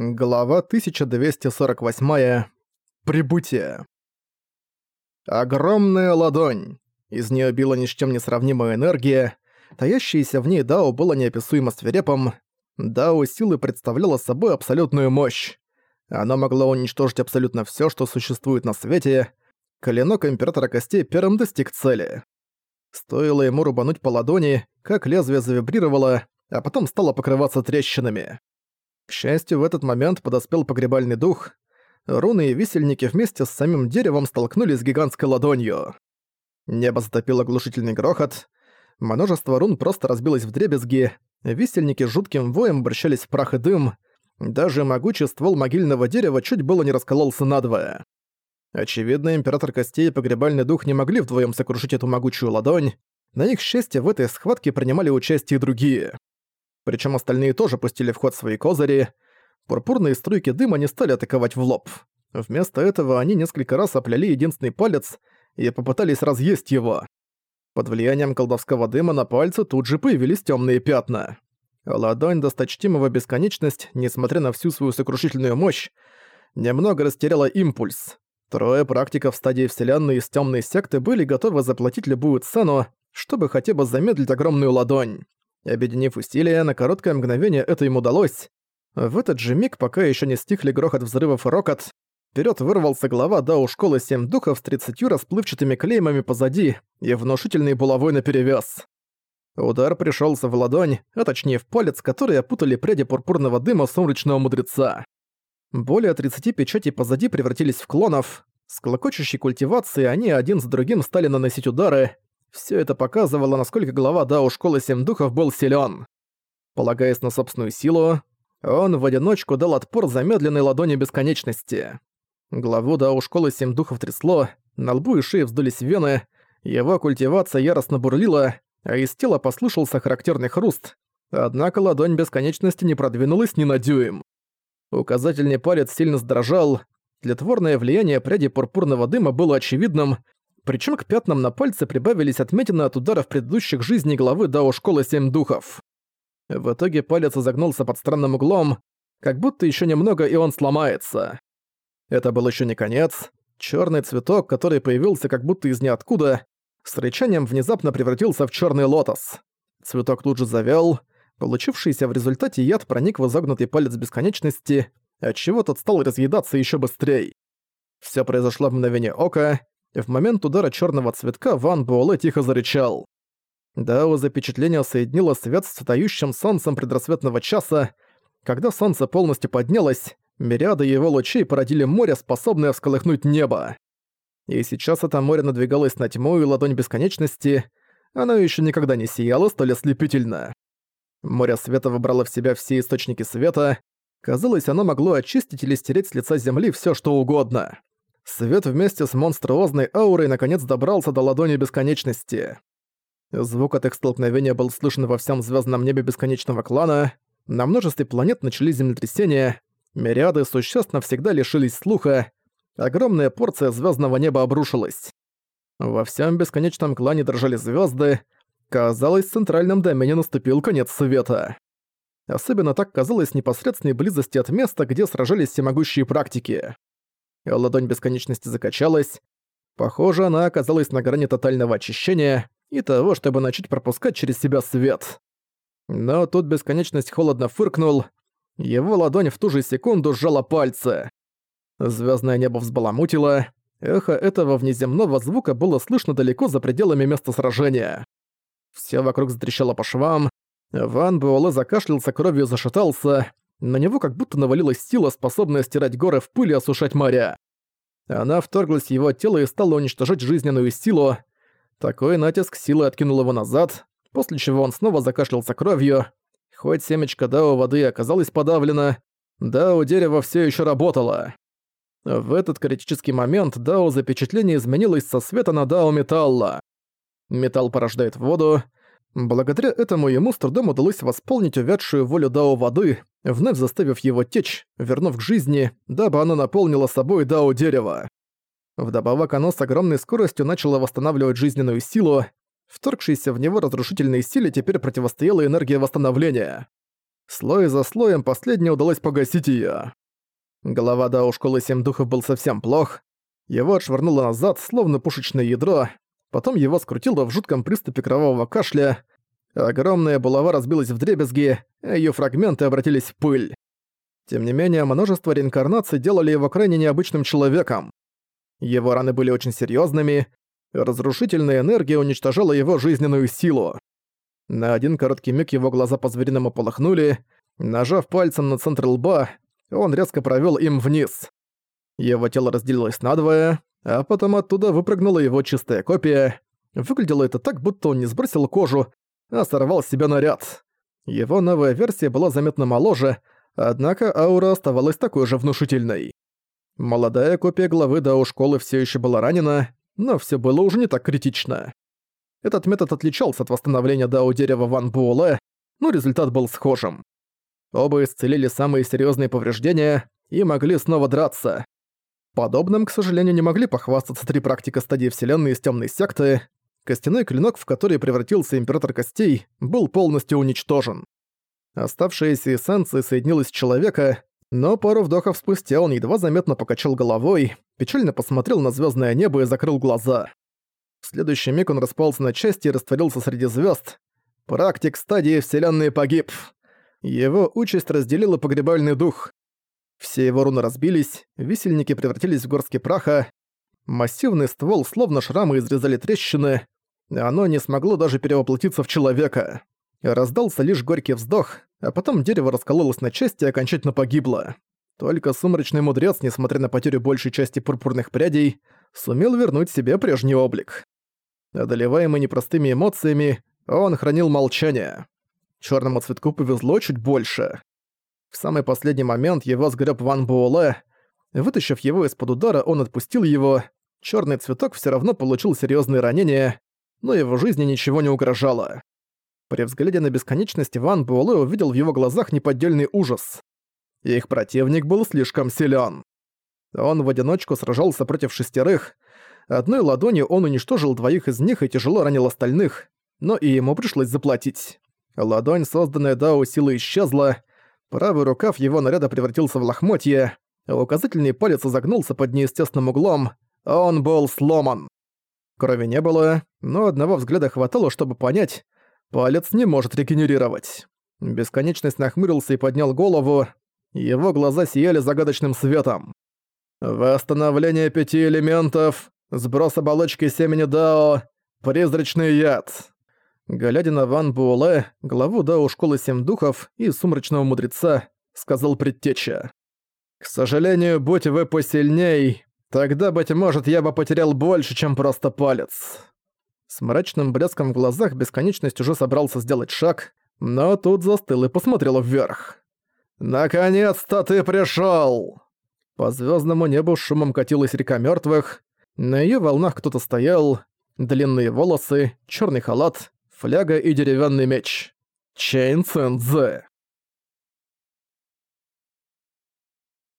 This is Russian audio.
Глава 1248. Прибытие. Огромная ладонь. Из нее била ни с чем не сравнимая энергия. Таящаяся в ней Дао было неописуемо свирепым. Дао силы представляла собой абсолютную мощь. Она могла уничтожить абсолютно все, что существует на свете. Клинок Императора Костей первым достиг цели. Стоило ему рубануть по ладони, как лезвие завибрировало, а потом стало покрываться трещинами. К счастью, в этот момент подоспел погребальный дух. Руны и висельники вместе с самим деревом столкнулись с гигантской ладонью. Небо затопило глушительный грохот. Множество рун просто разбилось в дребезги. Висельники жутким воем обращались в прах и дым. Даже могучий ствол могильного дерева чуть было не раскололся надвое. Очевидно, Император Костей и Погребальный Дух не могли вдвоем сокрушить эту могучую ладонь. На их счастье, в этой схватке принимали участие и другие причем остальные тоже пустили в ход свои козыри. Пурпурные струйки дыма не стали атаковать в лоб. Вместо этого они несколько раз опляли единственный палец и попытались разъесть его. Под влиянием колдовского дыма на пальце тут же появились темные пятна. Ладонь досточтимого бесконечность, несмотря на всю свою сокрушительную мощь, немного растеряла импульс. Трое практиков стадии Вселенной из темной секты были готовы заплатить любую цену, чтобы хотя бы замедлить огромную ладонь. Объединив усилия, на короткое мгновение это им удалось. В этот же миг, пока еще не стихли грохот взрывов и рокот, вперед вырвался глава Дау Школы Семь Духов с тридцатью расплывчатыми клеймами позади и внушительной булавой наперевес. Удар пришелся в ладонь, а точнее в палец, который опутали пряди пурпурного дыма сумрачного мудреца. Более 30 печатей позади превратились в клонов. С клокочущей культивацией они один за другим стали наносить удары, все это показывало, насколько глава Дао Школы Семь Духов был силен. Полагаясь на собственную силу, он в одиночку дал отпор замедленной ладони бесконечности. Главу Дао Школы Семь Духов трясло, на лбу и шее вздулись вены, его культивация яростно бурлила, а из тела послышался характерный хруст, однако ладонь бесконечности не продвинулась ни на дюйм. Указательный палец сильно сдрожал, тлетворное влияние пряди пурпурного дыма было очевидным, причем к пятнам на пальце прибавились отметины от ударов предыдущих жизней главы Дао Школы Семь Духов. В итоге палец изогнулся под странным углом, как будто еще немного и он сломается. Это был еще не конец. Черный цветок, который появился как будто из ниоткуда, с рычанием внезапно превратился в черный лотос. Цветок тут же завял. Получившийся в результате яд проник в изогнутый палец бесконечности, отчего тот стал разъедаться еще быстрее. Все произошло в мгновение ока, в момент удара черного цветка Ван Буэлэ тихо зарычал. Дао запечатление соединило свет с цветающим солнцем предрассветного часа. Когда солнце полностью поднялось, мириады его лучей породили море, способное всколыхнуть небо. И сейчас это море надвигалось на тьму и ладонь бесконечности, оно еще никогда не сияло столь ослепительно. Море света выбрало в себя все источники света, казалось, оно могло очистить или стереть с лица земли все что угодно. Свет вместе с монструозной аурой наконец добрался до ладони бесконечности. Звук от их столкновения был слышен во всем звездном небе бесконечного клана, на множестве планет начались землетрясения, мириады существ навсегда лишились слуха, огромная порция звездного неба обрушилась. Во всем бесконечном клане дрожали звезды. Казалось, в центральном домене наступил конец света. Особенно так казалось непосредственной близости от места, где сражались всемогущие практики. Ладонь бесконечности закачалась. Похоже, она оказалась на грани тотального очищения и того, чтобы начать пропускать через себя свет. Но тут бесконечность холодно фыркнул. Его ладонь в ту же секунду сжала пальцы. Звездное небо взбаламутило. Эхо этого внеземного звука было слышно далеко за пределами места сражения. Все вокруг затрещало по швам. Ван Буэлэ закашлялся кровью зашатался. На него как будто навалилась сила, способная стирать горы в пыль и осушать моря. Она вторглась в его тело и стала уничтожать жизненную силу. Такой натиск силы откинул его назад, после чего он снова закашлялся кровью. Хоть семечко Дао воды оказалось подавлено, Дао дерева все еще работало. В этот критический момент Дао запечатление изменилось со света на Дао металла. Металл порождает воду, Благодаря этому ему с трудом удалось восполнить увядшую волю Дао воды, вновь заставив его течь, вернув к жизни, дабы оно наполнило собой Дао дерева. Вдобавок оно с огромной скоростью начало восстанавливать жизненную силу, вторгшейся в него разрушительной силе теперь противостояла энергия восстановления. Слой за слоем последнее удалось погасить её. Голова Дао Школы Семь Духов был совсем плох. Его отшвырнуло назад, словно пушечное ядро. Потом его скрутило в жутком приступе кровавого кашля. Огромная булава разбилась в дребезги, а её фрагменты обратились в пыль. Тем не менее, множество реинкарнаций делали его крайне необычным человеком. Его раны были очень серьезными, разрушительная энергия уничтожала его жизненную силу. На один короткий миг его глаза по-звериному полыхнули, нажав пальцем на центр лба, он резко провёл им вниз. Его тело разделилось надвое, а потом оттуда выпрыгнула его чистая копия. Выглядело это так, будто он не сбросил кожу, а сорвал с себя наряд. Его новая версия была заметно моложе, однако аура оставалась такой же внушительной. Молодая копия главы Дао школы все еще была ранена, но все было уже не так критично. Этот метод отличался от восстановления Дао дерева Ван Буэлэ, но результат был схожим. Оба исцелили самые серьезные повреждения и могли снова драться. Подобным, к сожалению, не могли похвастаться три практика стадии Вселенной из темной секты. Костяной клинок, в который превратился Император Костей, был полностью уничтожен. Оставшаяся эссенция соединилась с человека, но пару вдохов спустя он едва заметно покачал головой, печально посмотрел на звездное небо и закрыл глаза. В следующий миг он распался на части и растворился среди звезд. Практик стадии Вселенной погиб. Его участь разделила погребальный дух. Все его руны разбились, висельники превратились в горстки праха, массивный ствол, словно шрамы, изрезали трещины, оно не смогло даже перевоплотиться в человека. Раздался лишь горький вздох, а потом дерево раскололось на части и окончательно погибло. Только сумрачный мудрец, несмотря на потерю большей части пурпурных прядей, сумел вернуть себе прежний облик. Одолеваемый непростыми эмоциями, он хранил молчание. Черному цветку повезло чуть больше. В самый последний момент его сгреб Ван Буэлэ. Вытащив его из-под удара, он отпустил его. Черный цветок все равно получил серьезные ранения, но его жизни ничего не угрожало. При взгляде на бесконечность Ван Буэлэ увидел в его глазах неподдельный ужас. Их противник был слишком силен. Он в одиночку сражался против шестерых. Одной ладонью он уничтожил двоих из них и тяжело ранил остальных, но и ему пришлось заплатить. Ладонь, созданная Дао силой, исчезла, правый рукав его наряда превратился в лохмотье, а указательный палец изогнулся под неестественным углом, он был сломан. Крови не было, но одного взгляда хватало, чтобы понять, палец не может регенерировать. Бесконечность нахмурился и поднял голову, его глаза сияли загадочным светом. «Восстановление пяти элементов, сброс оболочки семени Дао, призрачный яд». Глядя на Ван Буэлэ, главу Дао Школы Семь Духов и Сумрачного Мудреца, сказал предтеча. «К сожалению, будь вы посильней, тогда, быть может, я бы потерял больше, чем просто палец». С мрачным блеском в глазах Бесконечность уже собрался сделать шаг, но тут застыл и посмотрел вверх. «Наконец-то ты пришёл!» По звёздному небу шумом катилась река мёртвых, на её волнах кто-то стоял, длинные волосы, чёрный халат, фляга и деревянный меч. Чейн Цэнзэ.